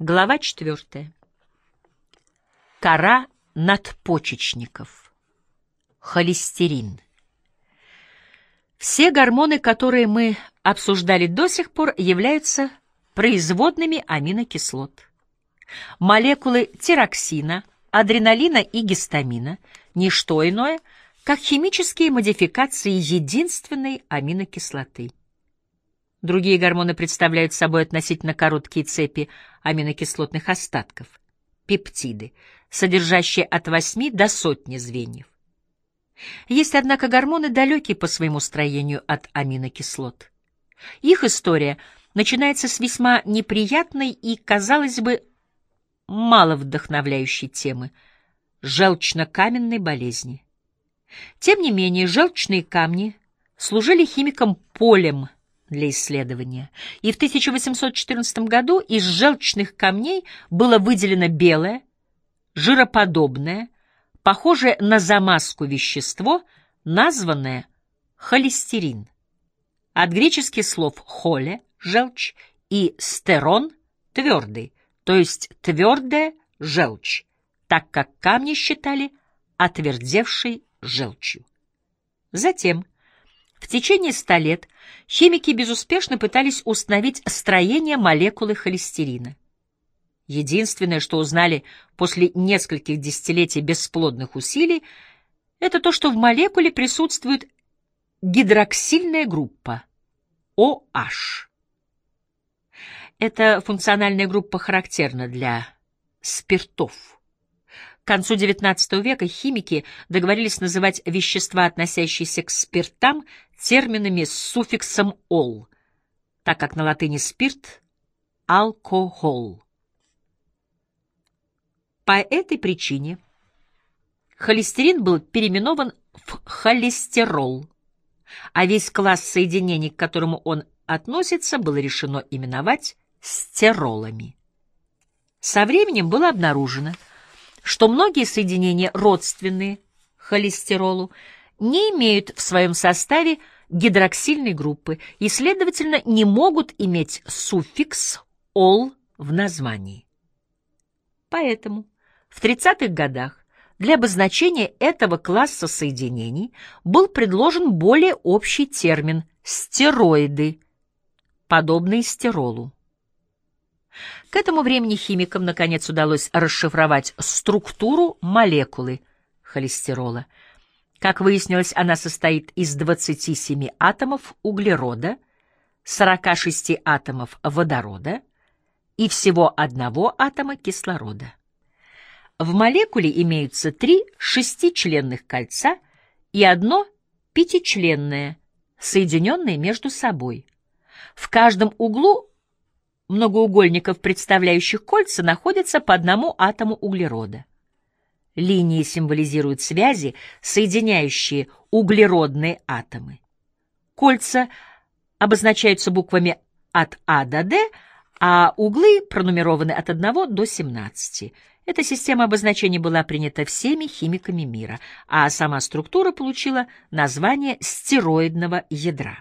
Глава четвертая. Кора надпочечников. Холестерин. Все гормоны, которые мы обсуждали до сих пор, являются производными аминокислот. Молекулы тироксина, адреналина и гистамина – ничто иное, как химические модификации единственной аминокислоты. Другие гормоны представляют собой относительно короткие цепи аминокислотных остатков, пептиды, содержащие от 8 до сотни звеньев. Есть, однако, гормоны, далекие по своему строению от аминокислот. Их история начинается с весьма неприятной и, казалось бы, мало вдохновляющей темы – желчно-каменной болезни. Тем не менее, желчные камни служили химикам полем – для исследования, и в 1814 году из желчных камней было выделено белое, жироподобное, похожее на замазку вещество, названное холестерин. От греческих слов «холе» — желчь и «стерон» — твердый, то есть твердая желчь, так как камни считали отвердевшей желчью. Затем, в течение ста лет химики безуспешно пытались установить строение молекулы холестерина. Единственное, что узнали после нескольких десятилетий бесплодных усилий, это то, что в молекуле присутствует гидроксильная группа OH. Эта функциональная группа характерна для спиртов. К концу XIX века химики договорились называть вещества, относящиеся к спиртам, терминами с суффиксом «ол», так как на латыни спирт — алкохол. По этой причине холестерин был переименован в холестерол, а весь класс соединений, к которому он относится, было решено именовать стеролами. Со временем было обнаружено, что многие соединения, родственные холестеролу, не имеют в своем составе гидроксильной группы и, следовательно, не могут иметь суффикс «ол» в названии. Поэтому в 30-х годах для обозначения этого класса соединений был предложен более общий термин «стероиды», подобный стеролу. К этому времени химикам наконец удалось расшифровать структуру молекулы холестерола. Как выяснилось, она состоит из 27 атомов углерода, 46 атомов водорода и всего одного атома кислорода. В молекуле имеются три шестичленных кольца и одно пятичленное, соединенное между собой. В каждом углу многоугольников, представляющих кольца, находятся по одному атому углерода. Линии символизируют связи, соединяющие углеродные атомы. Кольца обозначаются буквами от А до Д, а углы пронумерованы от 1 до 17. Эта система обозначений была принята всеми химиками мира, а сама структура получила название стероидного ядра.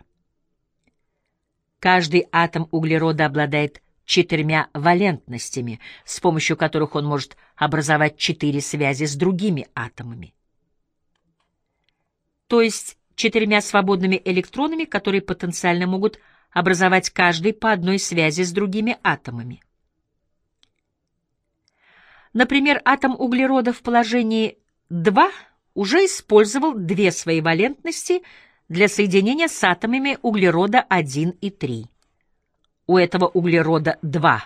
Каждый атом углерода обладает четырьмя валентностями, с помощью которых он может образовать четыре связи с другими атомами. То есть четырьмя свободными электронами, которые потенциально могут образовать каждый по одной связи с другими атомами. Например, атом углерода в положении 2 уже использовал две свои валентности для соединения с атомами углерода 1 и 3. У этого углерода 2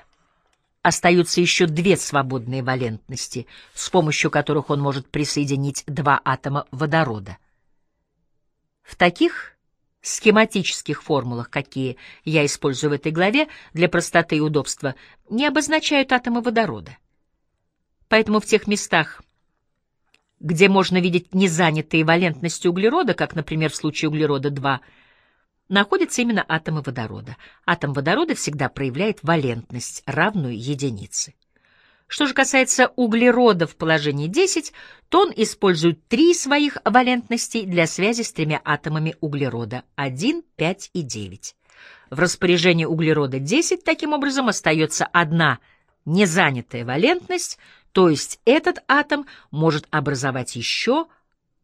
остаются еще две свободные валентности, с помощью которых он может присоединить два атома водорода. В таких схематических формулах, какие я использую в этой главе, для простоты и удобства, не обозначают атомы водорода. Поэтому в тех местах, где можно видеть незанятые валентности углерода, как, например, в случае углерода-2, находятся именно атомы водорода. Атом водорода всегда проявляет валентность, равную единице. Что же касается углерода в положении 10, то он использует три своих валентностей для связи с тремя атомами углерода — 1, 5 и 9. В распоряжении углерода 10 таким образом остается одна незанятая валентность, то есть этот атом может образовать еще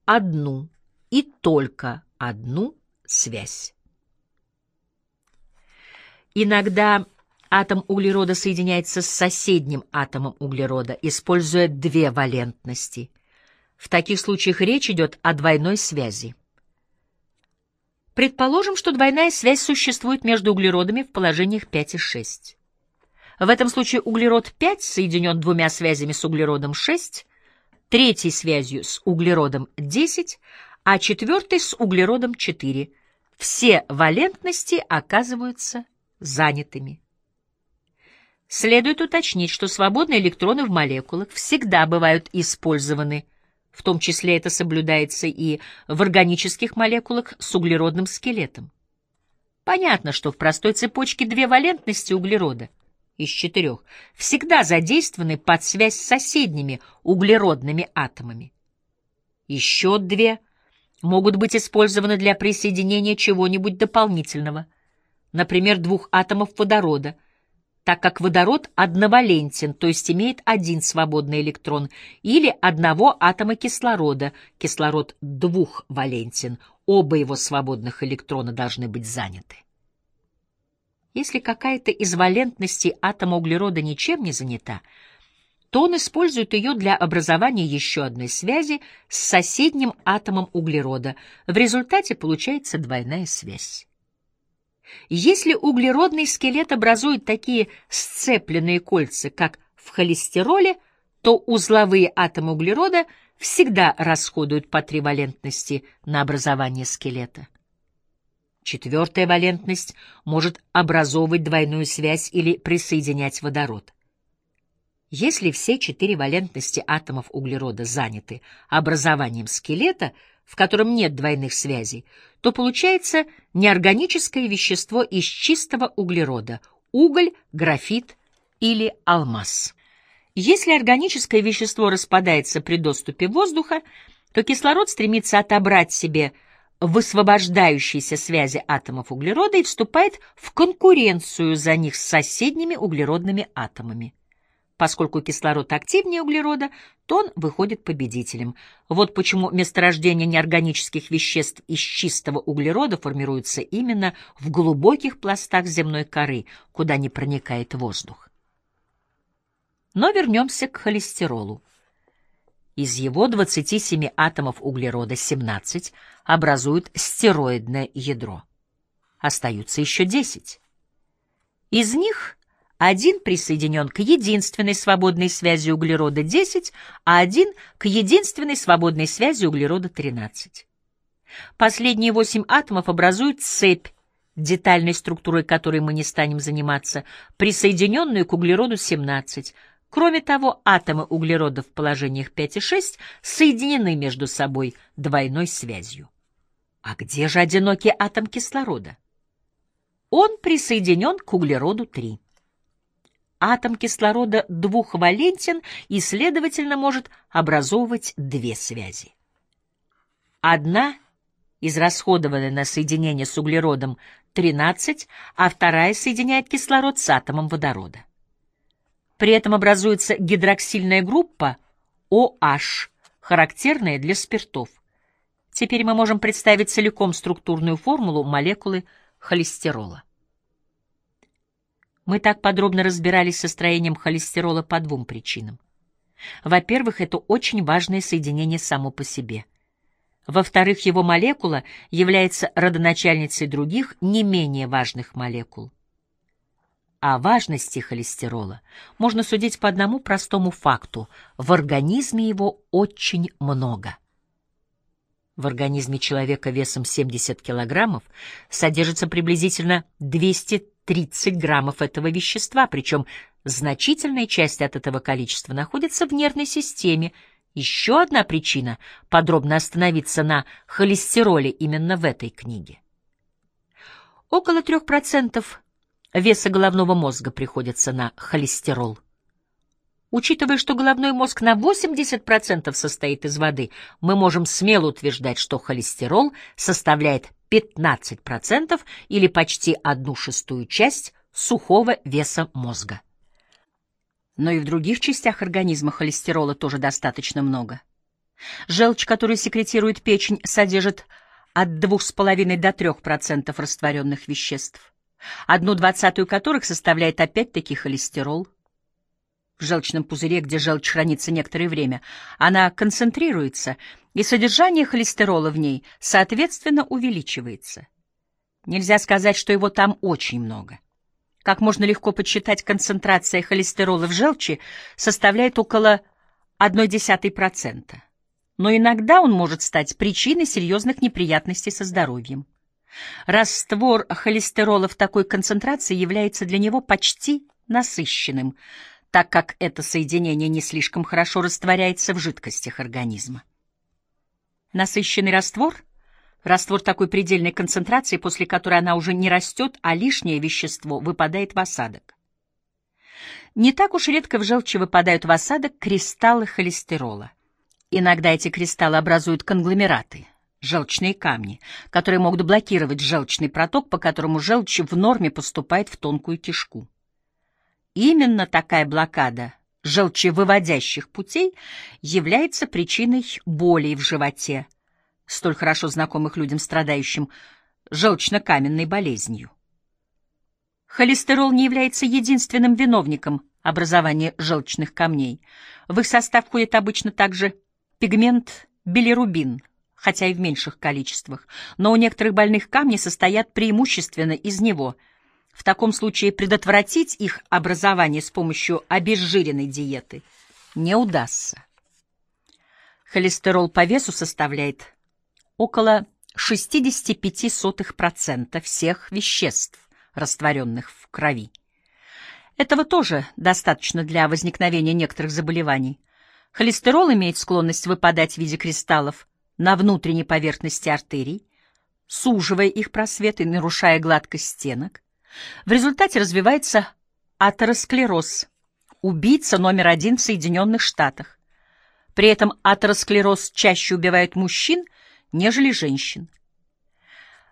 одну и только одну связь. Иногда атом углерода соединяется с соседним атомом углерода, используя две валентности. В таких случаях речь идет о двойной связи. Предположим, что двойная связь существует между углеродами в положениях 5 и 6. В этом случае углерод 5 соединен двумя связями с углеродом 6, третьей связью с углеродом 10, а четвертой с углеродом 4. Все валентности оказываются занятыми. Следует уточнить, что свободные электроны в молекулах всегда бывают использованы, в том числе это соблюдается и в органических молекулах с углеродным скелетом. Понятно, что в простой цепочке две валентности углерода из четырех всегда задействованы под связь с соседними углеродными атомами. Еще две могут быть использованы для присоединения чего-нибудь дополнительного, например, двух атомов водорода, так как водород одновалентен, то есть имеет один свободный электрон, или одного атома кислорода, кислород двухвалентен, оба его свободных электрона должны быть заняты. Если какая-то из валентностей атома углерода ничем не занята, то он использует ее для образования еще одной связи с соседним атомом углерода. В результате получается двойная связь. Если углеродный скелет образует такие сцепленные кольца, как в холестероле, то узловые атомы углерода всегда расходуют по три валентности на образование скелета. Четвертая валентность может образовывать двойную связь или присоединять водород. Если все четыре валентности атомов углерода заняты образованием скелета, в котором нет двойных связей, то получается неорганическое вещество из чистого углерода – уголь, графит или алмаз. Если органическое вещество распадается при доступе воздуха, то кислород стремится отобрать себе – высвобождающейся связи атомов углерода и вступает в конкуренцию за них с соседними углеродными атомами. Поскольку кислород активнее углерода, то он выходит победителем. Вот почему месторождения неорганических веществ из чистого углерода формируются именно в глубоких пластах земной коры, куда не проникает воздух. Но вернемся к холестеролу. Из его 27 атомов углерода 17 образуют стероидное ядро. Остаются еще 10. Из них один присоединен к единственной свободной связи углерода 10, а один к единственной свободной связи углерода 13. Последние 8 атомов образуют цепь, детальной структурой которой мы не станем заниматься, присоединенную к углероду 17, Кроме того, атомы углерода в положениях 5 и 6 соединены между собой двойной связью. А где же одинокий атом кислорода? Он присоединен к углероду 3. Атом кислорода двухвалентен и, следовательно, может образовывать две связи. Одна, израсходованная на соединение с углеродом 13, а вторая соединяет кислород с атомом водорода. При этом образуется гидроксильная группа OH, характерная для спиртов. Теперь мы можем представить целиком структурную формулу молекулы холестерола. Мы так подробно разбирались со строением холестерола по двум причинам. Во-первых, это очень важное соединение само по себе. Во-вторых, его молекула является родоначальницей других, не менее важных молекул. О важности холестерола можно судить по одному простому факту. В организме его очень много. В организме человека весом 70 килограммов содержится приблизительно 230 граммов этого вещества, причем значительная часть от этого количества находится в нервной системе. Еще одна причина подробно остановиться на холестероле именно в этой книге. Около 3% веса головного мозга приходится на холестерол. Учитывая, что головной мозг на 80% состоит из воды, мы можем смело утверждать, что холестерол составляет 15% или почти одну шестую часть сухого веса мозга. Но и в других частях организма холестерола тоже достаточно много. Желчь, которую секретирует печень, содержит от 2,5 до 3% растворенных веществ, одну двадцатую которых составляет опять-таки холестерол. В желчном пузыре, где желчь хранится некоторое время, она концентрируется, и содержание холестерола в ней, соответственно, увеличивается. Нельзя сказать, что его там очень много. Как можно легко подсчитать, концентрация холестерола в желчи составляет около 0,1%. Но иногда он может стать причиной серьезных неприятностей со здоровьем. Раствор холестерола в такой концентрации является для него почти насыщенным, так как это соединение не слишком хорошо растворяется в жидкостях организма. Насыщенный раствор Раствор такой предельной концентрации, после которой она уже не растет, а лишнее вещество выпадает в осадок. Не так уж редко в желчи выпадают в осадок кристаллы холестерола. Иногда эти кристаллы образуют конгломераты, желчные камни, которые могут блокировать желчный проток, по которому желчь в норме поступает в тонкую кишку. Именно такая блокада желчевыводящих путей является причиной болей в животе, столь хорошо знакомых людям, страдающим желчно-каменной болезнью. Холестерол не является единственным виновником образования желчных камней. В их состав входит обычно также пигмент билирубин, хотя и в меньших количествах, но у некоторых больных камни состоят преимущественно из него. В таком случае предотвратить их образование с помощью обезжиренной диеты не удастся. Холестерол по весу составляет около 65% всех веществ, растворенных в крови. Этого тоже достаточно для возникновения некоторых заболеваний. Холестерол имеет склонность выпадать в виде кристаллов на внутренней поверхности артерий, суживая их просветы нарушая гладкость стенок. В результате развивается атеросклероз, убийца номер один в Соединенных Штатах. При этом атеросклероз чаще убивает мужчин – нежели женщин.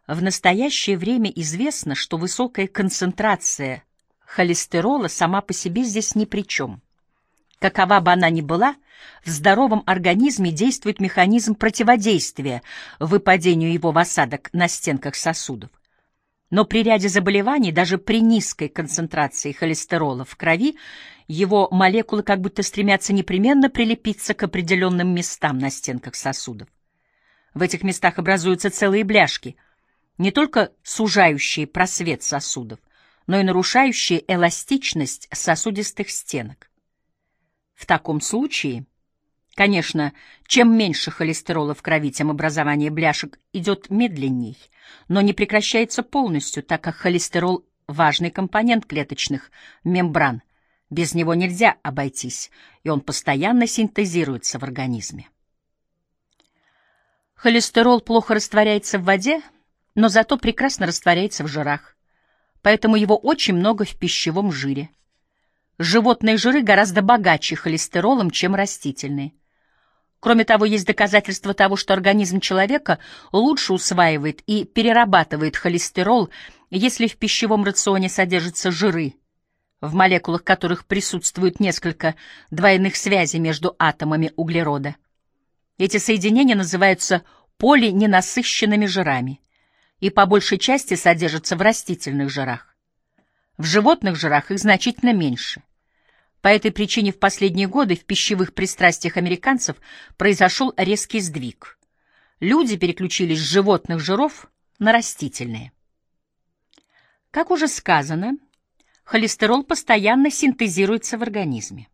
В настоящее время известно, что высокая концентрация холестерола сама по себе здесь ни при чем. Какова бы она ни была, в здоровом организме действует механизм противодействия выпадению его в осадок на стенках сосудов. Но при ряде заболеваний, даже при низкой концентрации холестерола в крови, его молекулы как будто стремятся непременно прилепиться к определенным местам на стенках сосудов. В этих местах образуются целые бляшки, не только сужающие просвет сосудов, но и нарушающие эластичность сосудистых стенок. В таком случае, конечно, чем меньше холестерола в крови, тем образование бляшек идет медленней, но не прекращается полностью, так как холестерол – важный компонент клеточных мембран. Без него нельзя обойтись, и он постоянно синтезируется в организме. Холестерол плохо растворяется в воде, но зато прекрасно растворяется в жирах, поэтому его очень много в пищевом жире. Животные жиры гораздо богаче холестеролом, чем растительные. Кроме того, есть доказательства того, что организм человека лучше усваивает и перерабатывает холестерол, если в пищевом рационе содержатся жиры, в молекулах которых присутствует несколько двойных связей между атомами углерода. Эти соединения называются полиненасыщенными жирами и по большей части содержатся в растительных жирах. В животных жирах их значительно меньше. По этой причине в последние годы в пищевых пристрастиях американцев произошел резкий сдвиг. Люди переключились с животных жиров на растительные. Как уже сказано, холестерол постоянно синтезируется в организме.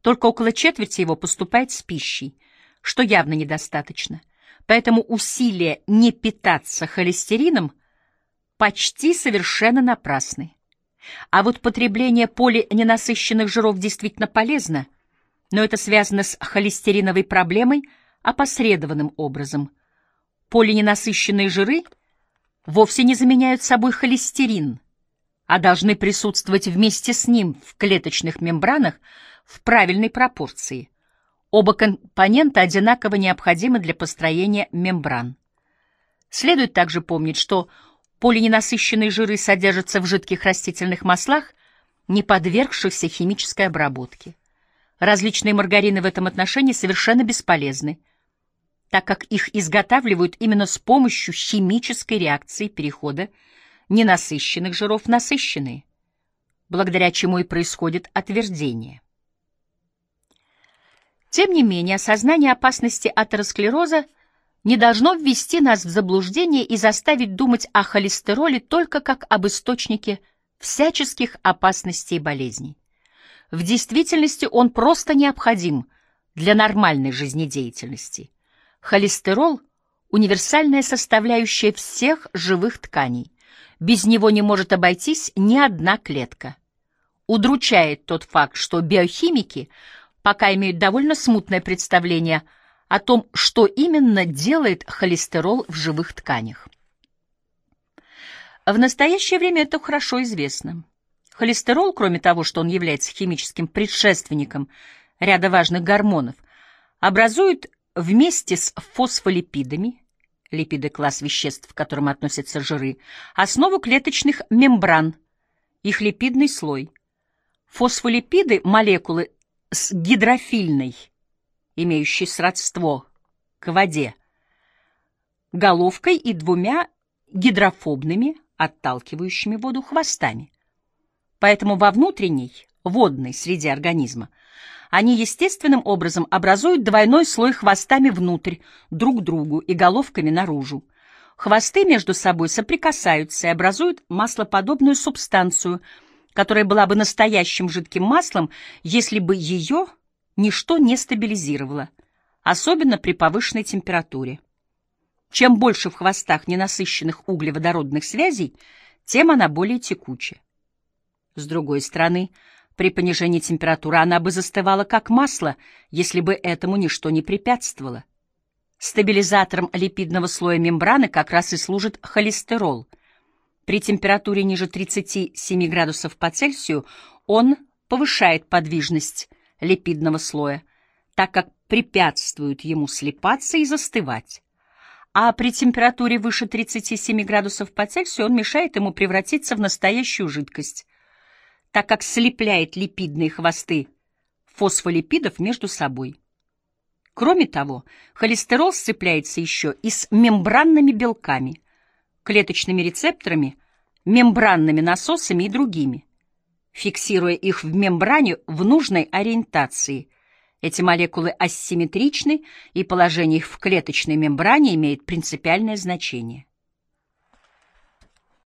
Только около четверти его поступает с пищей, что явно недостаточно. Поэтому усилия не питаться холестерином почти совершенно напрасны. А вот потребление полиненасыщенных жиров действительно полезно, но это связано с холестериновой проблемой опосредованным образом. Полиненасыщенные жиры вовсе не заменяют собой холестерин, а должны присутствовать вместе с ним в клеточных мембранах в правильной пропорции. Оба компонента одинаково необходимы для построения мембран. Следует также помнить, что полиненасыщенные жиры содержатся в жидких растительных маслах не подвергшихся химической обработке. Различные маргарины в этом отношении совершенно бесполезны, так как их изготавливают именно с помощью химической реакции перехода ненасыщенных жиров в насыщенные, благодаря чему и происходит отвердение. Тем не менее, осознание опасности атеросклероза не должно ввести нас в заблуждение и заставить думать о холестероле только как об источнике всяческих опасностей и болезней. В действительности он просто необходим для нормальной жизнедеятельности. Холестерол – универсальная составляющая всех живых тканей. Без него не может обойтись ни одна клетка. Удручает тот факт, что биохимики пока имеют довольно смутное представление о том, что именно делает холестерол в живых тканях. В настоящее время это хорошо известно. Холестерол, кроме того, что он является химическим предшественником ряда важных гормонов, образует вместе с фосфолипидами, липиды — класс веществ, к которым относятся жиры, основу клеточных мембран, их липидный слой. Фосфолипиды — молекулы с гидрофильной, имеющей сродство к воде, головкой и двумя гидрофобными, отталкивающими воду хвостами. Поэтому во внутренней, водной среде организма они естественным образом образуют двойной слой хвостами внутрь, друг другу и головками наружу. Хвосты между собой соприкасаются и образуют маслоподобную субстанцию, которая была бы настоящим жидким маслом, если бы ее ничто не стабилизировало, особенно при повышенной температуре. Чем больше в хвостах ненасыщенных углеводородных связей, тем она более текучая. С другой стороны, при понижении температуры она бы застывала как масло, если бы этому ничто не препятствовало. Стабилизатором липидного слоя мембраны как раз и служит холестерол. При температуре ниже 37 градусов по Цельсию он повышает подвижность липидного слоя, так как препятствует ему слипаться и застывать. А при температуре выше 37 градусов по Цельсию он мешает ему превратиться в настоящую жидкость так как слепляет липидные хвосты фосфолипидов между собой. Кроме того, холестерол сцепляется еще и с мембранными белками, клеточными рецепторами, мембранными насосами и другими. Фиксируя их в мембране в нужной ориентации, эти молекулы асимметричны, и положение их в клеточной мембране имеет принципиальное значение.